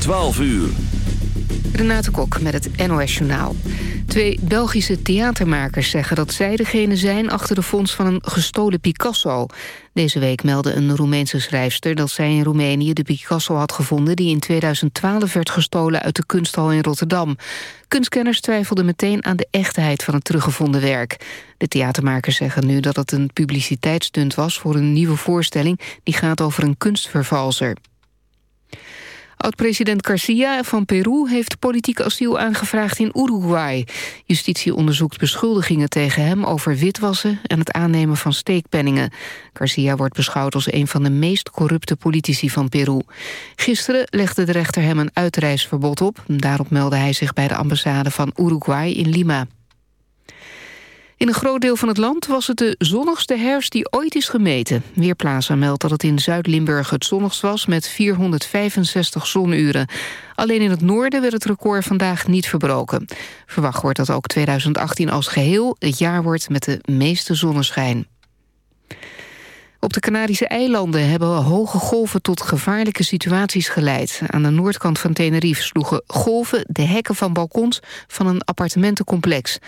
12 uur. Renate Kok met het NOS Journaal. Twee Belgische theatermakers zeggen dat zij degene zijn... achter de fonds van een gestolen Picasso. Deze week meldde een Roemeense schrijfster... dat zij in Roemenië de Picasso had gevonden... die in 2012 werd gestolen uit de kunsthal in Rotterdam. Kunstkenners twijfelden meteen aan de echtheid van het teruggevonden werk. De theatermakers zeggen nu dat het een publiciteitsstunt was... voor een nieuwe voorstelling die gaat over een kunstvervalser. Oud-president Garcia van Peru heeft politiek asiel aangevraagd in Uruguay. Justitie onderzoekt beschuldigingen tegen hem over witwassen... en het aannemen van steekpenningen. Garcia wordt beschouwd als een van de meest corrupte politici van Peru. Gisteren legde de rechter hem een uitreisverbod op. Daarop meldde hij zich bij de ambassade van Uruguay in Lima. In een groot deel van het land was het de zonnigste herfst die ooit is gemeten. Weerplaza meldt dat het in Zuid-Limburg het zonnigst was met 465 zonuren. Alleen in het noorden werd het record vandaag niet verbroken. Verwacht wordt dat ook 2018 als geheel het jaar wordt met de meeste zonneschijn. Op de Canarische eilanden hebben hoge golven tot gevaarlijke situaties geleid. Aan de noordkant van Tenerife sloegen golven de hekken van balkons van een appartementencomplex.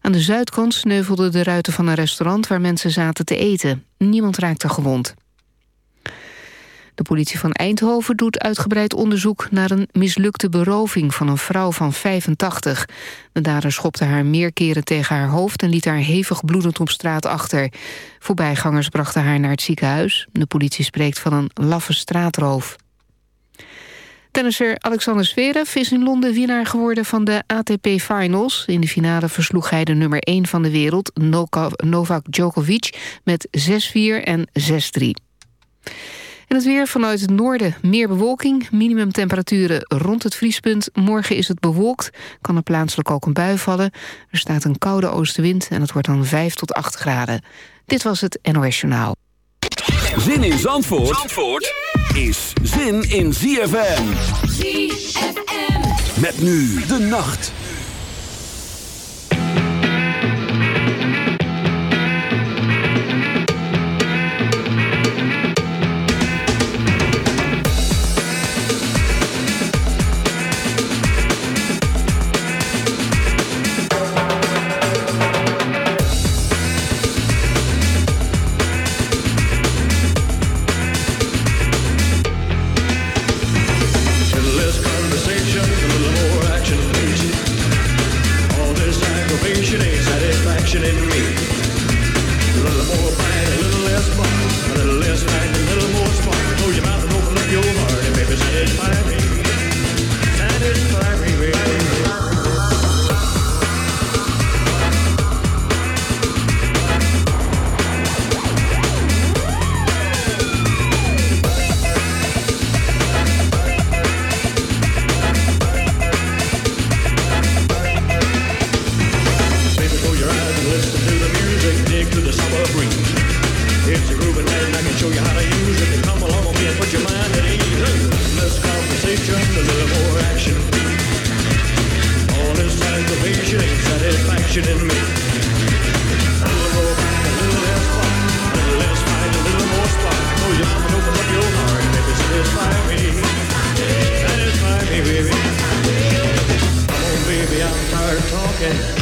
Aan de zuidkant sneuvelden de ruiten van een restaurant waar mensen zaten te eten. Niemand raakte gewond. De politie van Eindhoven doet uitgebreid onderzoek naar een mislukte beroving van een vrouw van 85. De dader schopte haar meer keren tegen haar hoofd en liet haar hevig bloedend op straat achter. Voorbijgangers brachten haar naar het ziekenhuis. De politie spreekt van een laffe straatroof. Tennisser Alexander Zverev is in Londen winnaar geworden van de ATP Finals. In de finale versloeg hij de nummer 1 van de wereld, Novak Djokovic, met 6-4 en 6-3. En het weer vanuit het noorden meer bewolking. Minimumtemperaturen rond het vriespunt. Morgen is het bewolkt. Kan er plaatselijk ook een bui vallen. Er staat een koude oostenwind en het wordt dan 5 tot 8 graden. Dit was het NOS Journaal. Zin in Zandvoort, Zandvoort is zin in ZFM. ZFM. Met nu de nacht. Okay.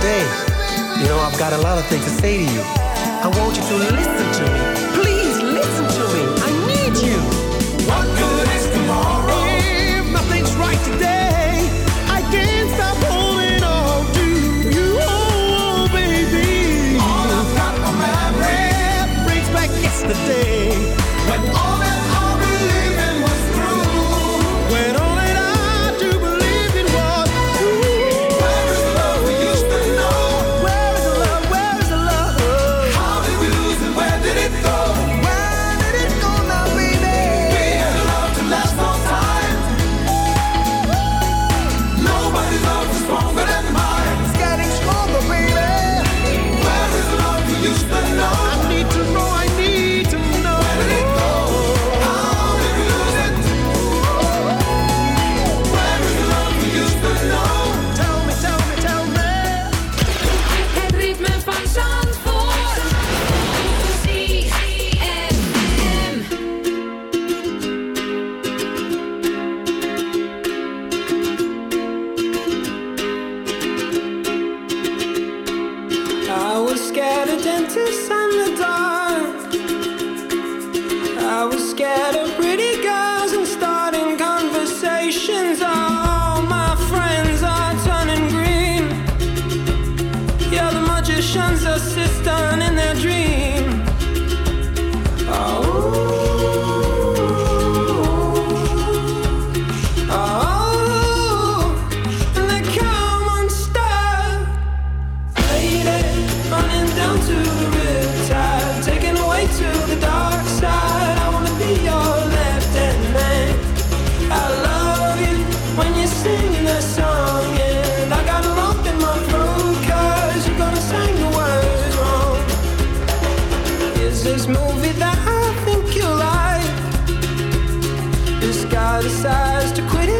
day. You know, I've got a lot of things to say to you. I want you to listen to me. Decides to quit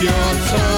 your time.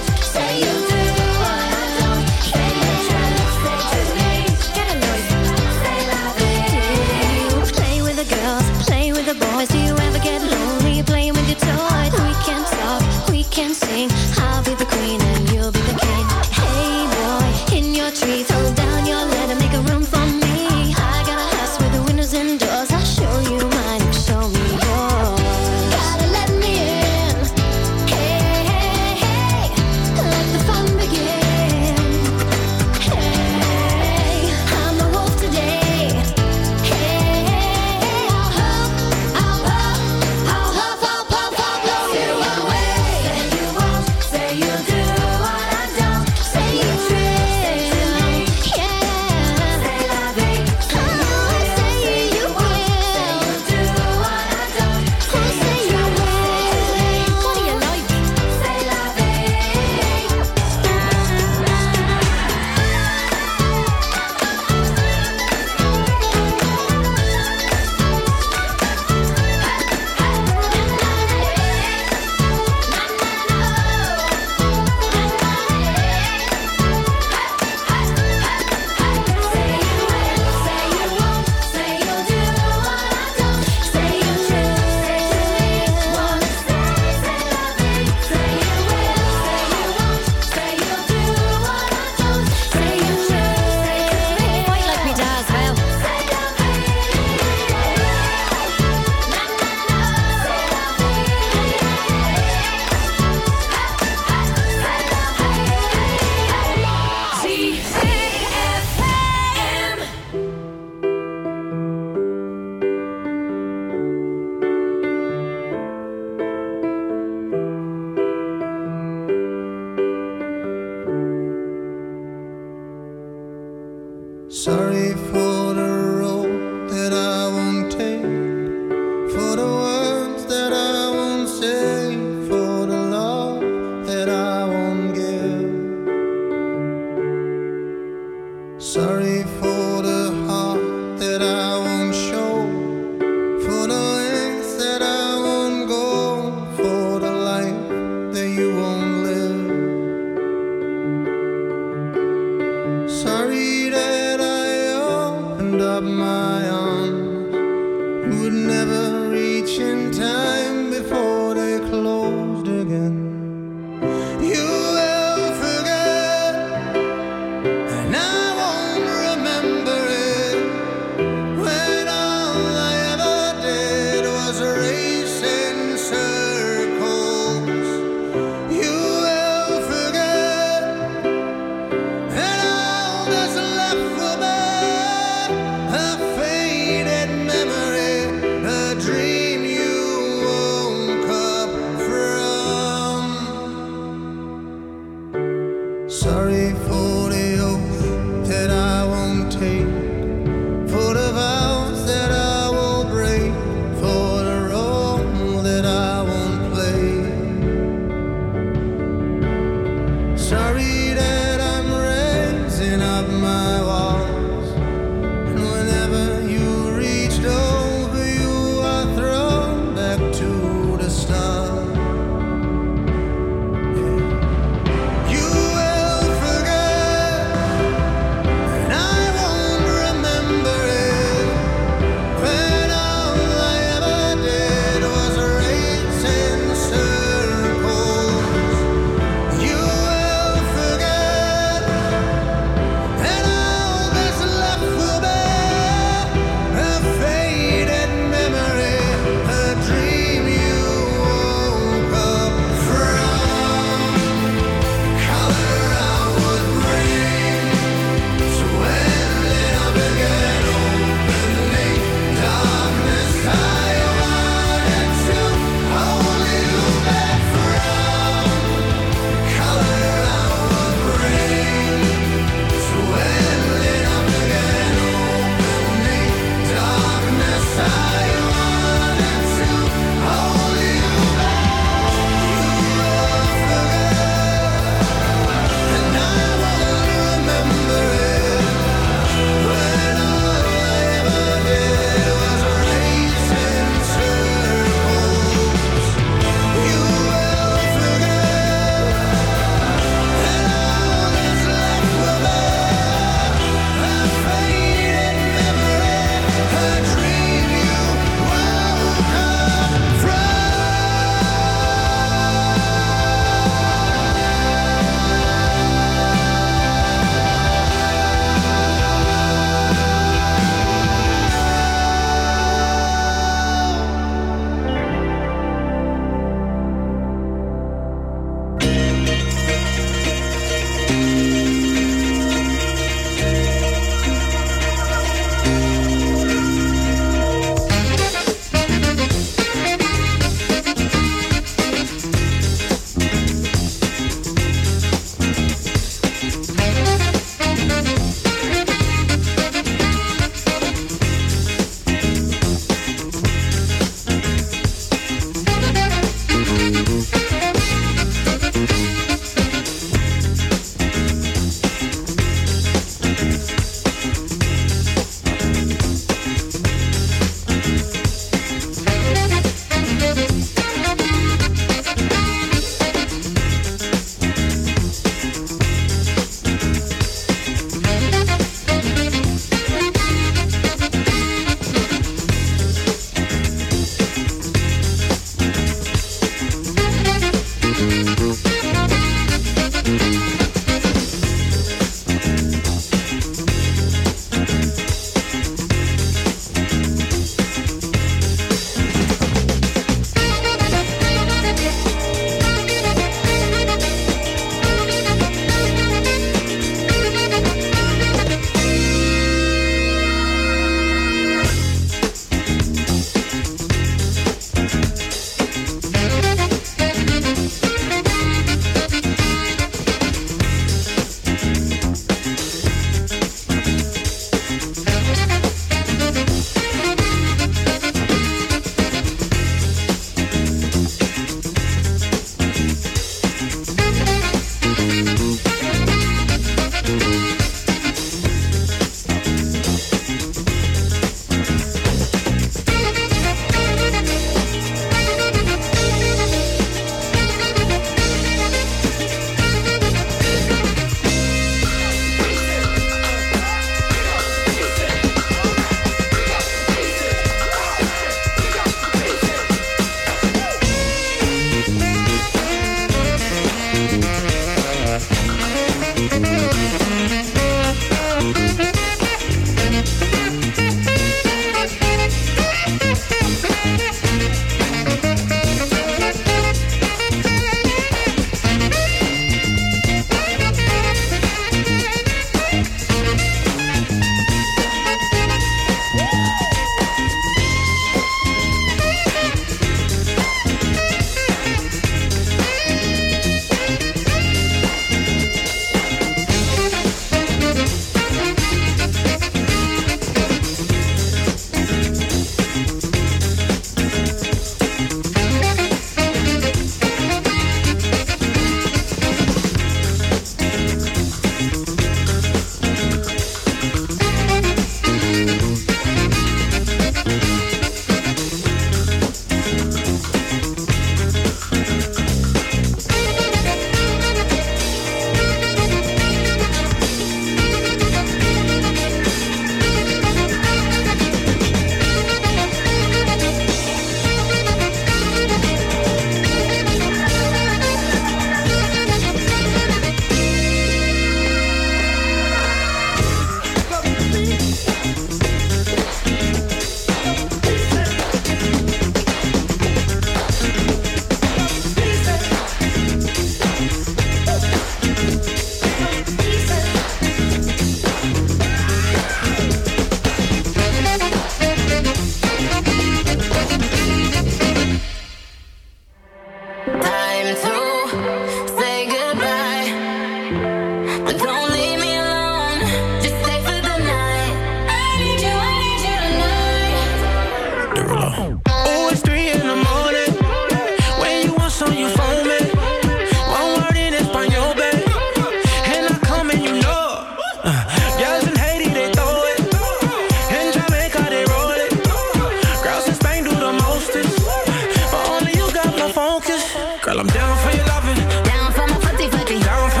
I'm down for your loving. Down for my footy footy. Down for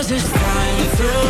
'Cause it's time to.